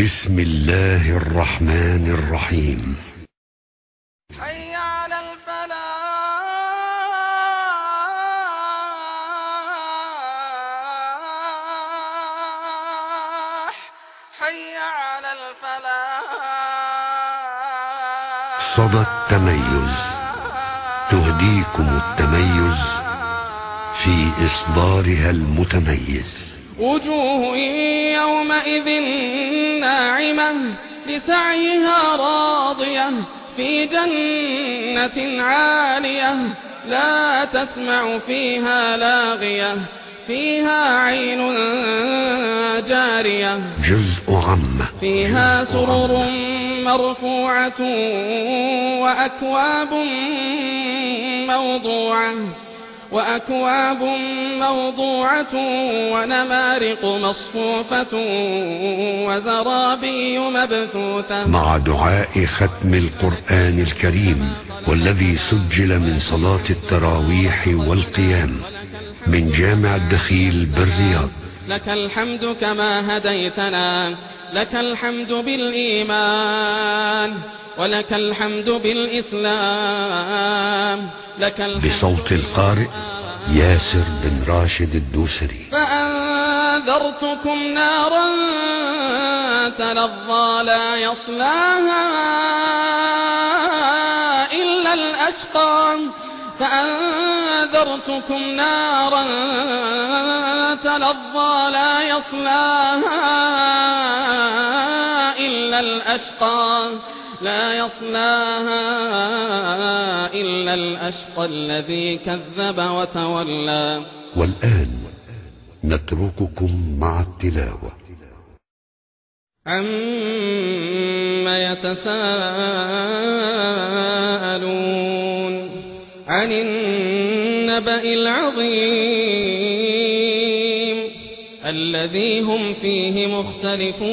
بسم الله الرحمن الرحيم. حي على الفلاح. حي على الفلاح. صدى التميز. تهديكم التميز في إصدارها المتميز. وجوه يومئذ ناعمة لسعيها راضية في جنة عالية لا تسمع فيها لاغية فيها عين جارية جزء عامة فيها سرر مرفوعة وأكواب موضوعة وأكواب موضوعة ونمارق مصفوفة وزرابي مبثوثة. مع دعاء ختم القرآن الكريم والذي سجل من صلاة التراويح والقيام من جامع الدخيل بالرياض. لك الحمد كما هديتنا لك الحمد بالإيمان. ولك الحمد بالإسلام. لك الحمد بصوت القارئ ياسر بن راشد الدوسري. فأنذرتكم نارا تلظى لا يصلاها إلا الأشقى فأنذرتكم نارا تلظى لا يصلاها إلا الأشقى لا يصلاها إلا الأشقى الذي كذب وتولى. والآن نترككم مع التلاوة. عم يتساءلون عن النبأ العظيم الذي هم فيه مختلفون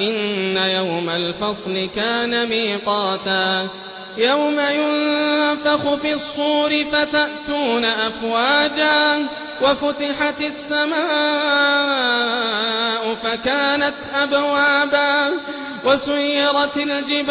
إن يوم الفصل كان ميقاتا يوم ينفخ في الصور فتأتون أفواجا وفتحت السماء فكانت أبوابا وسيرت الجبال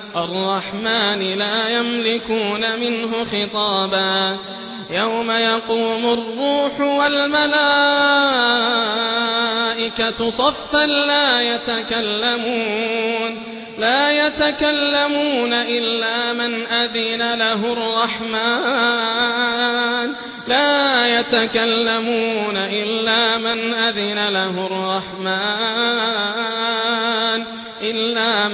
الرحمن لا يملكون منه خطابا. يوم يقوم الروح والملائكة صفا لا يتكلمون. لا يتكلمون إلا من أذن له الرحمن. لا يتكلمون إلا من أذن له الرحمن.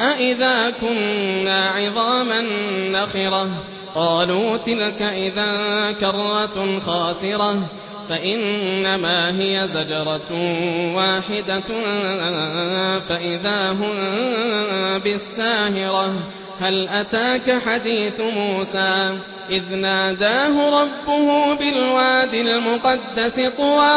أئذا كنا عظاما نخرة قالوا تلك إذا كرة خاسرة فإنما هي زجرة واحدة فإذا هم بالساهرة هل أتاك حديث موسى إذ ناداه ربه بالواد المقدس طوى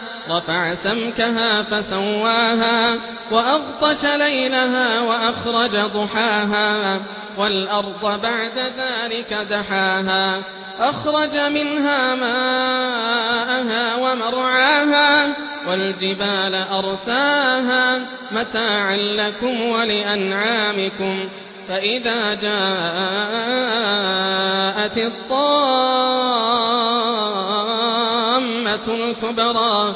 رفع سمكها فسواها وأغطش ليلها وأخرج ضحاها والأرض بعد ذلك دحاها أخرج منها ماءها ومرعاها والجبال أرساها متاعا لكم ولأنعامكم فإذا جاءت الطامة الكبرى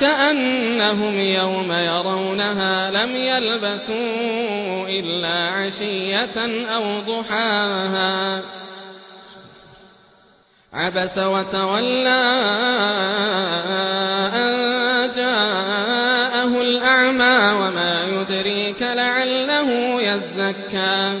كأنهم يوم يرونها لم يلبثوا إلا عشية أو ضحاها. عبس وتولى أن جاءه الأعمى أعمى وما يدريك لعله يزكى.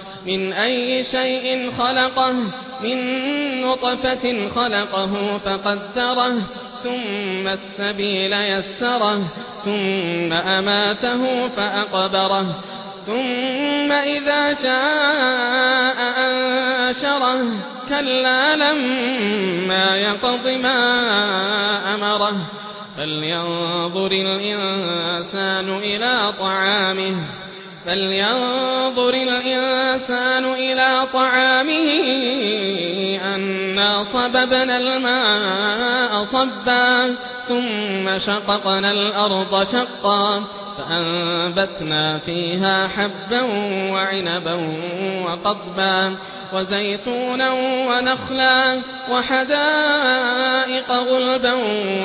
من أي شيء خلقه من نطفة خلقه فقدره ثم السبيل يسره ثم أماته فأقبره ثم إذا شاء أنشره. كلا لما يقض ما أمره. فلينظر الإنسان إلى طعامه. فلينظر الإنسان إلى طعامه أنا صببنا الماء صبا. ثم شققنا الأرض شقا فأنبتنا فيها حبا وعنبا وقضبا وزيتونا ونخلا وحدائق غلبا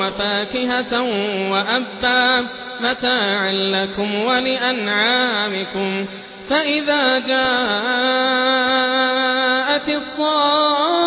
وفاكهة وأبا متاعا لكم ولأنعامكم فإذا جاءت الصاخة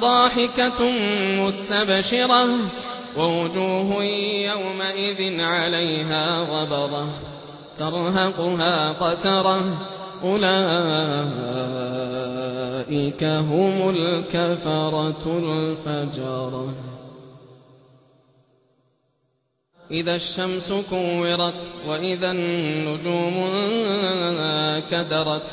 ضاحكة مستبشرة ووجوه يومئذ عليها غبرة ترهقها قترة أولئك هم الكفرة الفجرة إذا الشمس كورت وإذا النجوم كدرت